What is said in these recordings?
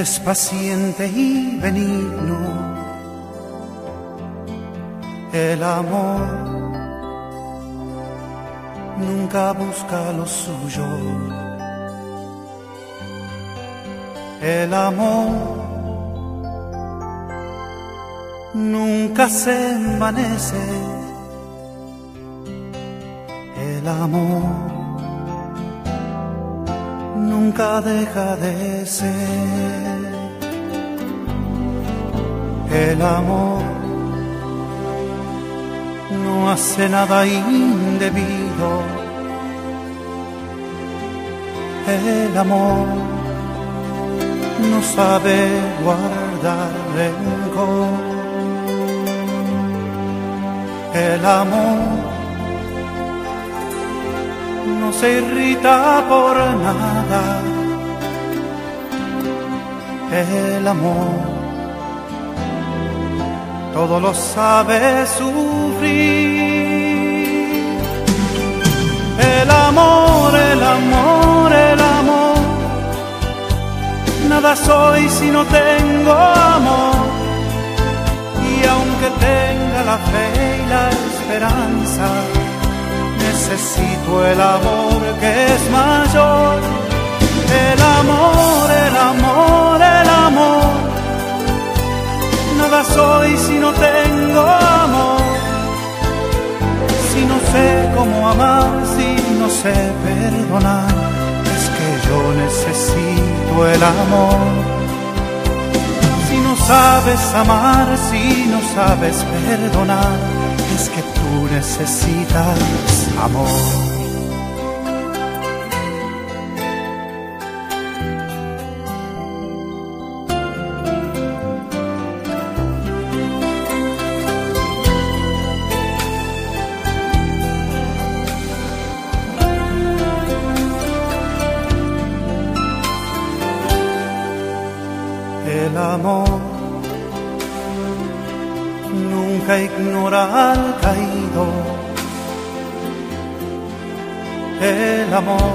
es paciente y benigno. El amor nunca busca lo suyo. El amor nunca se envanece. El amor nunca deja de ser. El amor no hace nada indebido. El amor no sabe guardar rencor. El amor no se irrita por nada. El amor todo lo sabe sufrir. El amor, el amor, el amor. Nada soy si no tengo amor. Y aunque tenga la fe y la esperanza, necesito el amor que es mayor. El amor, el amor, el amor. Nada soy si no tengo amor. Si no sé cómo amar, si no sé perdonar. Es que yo necesito el amor. Sabes amar, si no sabes perdonar, es que tú necesitas amor. Amor nunca ignora al caído. El amor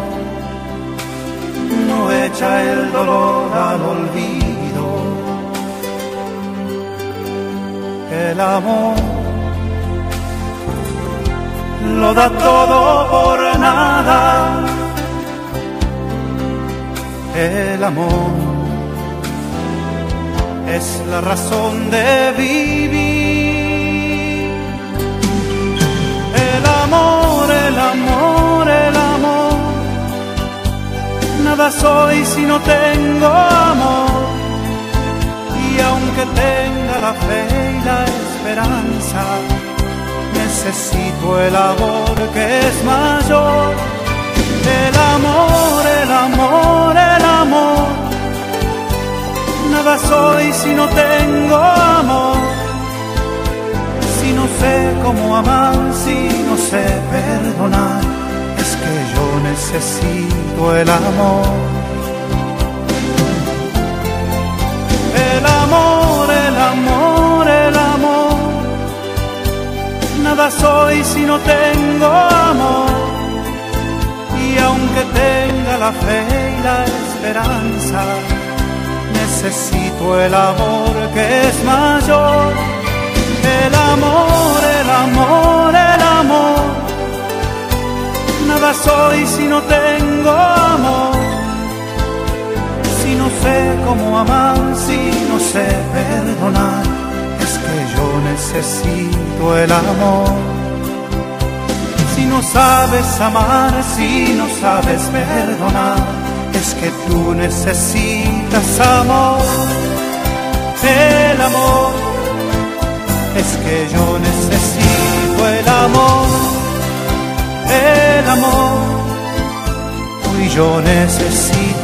no echa el dolor al olvido. El amor lo da todo por nada. El amor es la razón de vivir. El amor, el amor, el amor. Nada soy si no tengo amor. Y aunque tenga la fe y la esperanza, necesito el amor que es mayor. Nada soy si no tengo amor. Si no sé cómo amar, si no sé perdonar, es que yo necesito el amor. El amor, el amor, el amor. Nada soy si no tengo amor. Y aunque tenga la fe y la esperanza, necesito el amor que es mayor. El amor, el amor, el amor. Nada soy si no tengo amor. Si no sé cómo amar, si no sé perdonar, es que yo necesito el amor. Si no sabes amar, si no sabes perdonar, es que tú necesitas amor, el amor, es que yo necesito el amor, el amor, tú y yo necesitamos